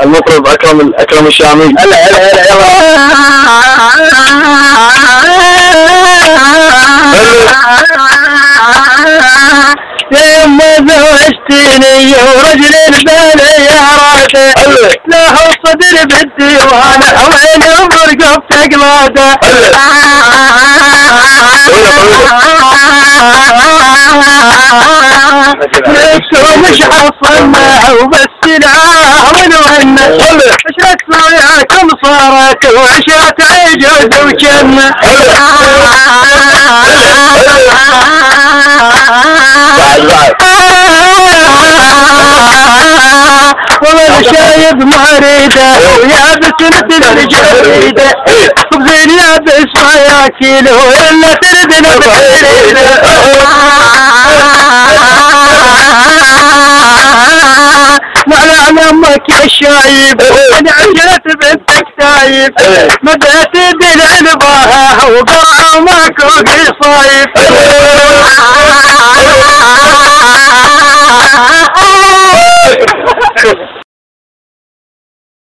المطرب أكرم أكرم الشامي. هلا هلا هلا يلا. يما زوجتني ورجل البالي يا راسي. له الصدر بالديوان وين ينظر قبت قلاده نفسه مش وبس وعشرة عجوز وجنة والله شايب مريدة ويابس مثل الجريدة. خبزين يابس ما ياكله إلا تردنا بريدة معنى أمك يا شايب. أنا عجلت بنتك مدت الدلع لباها وقع ماكو في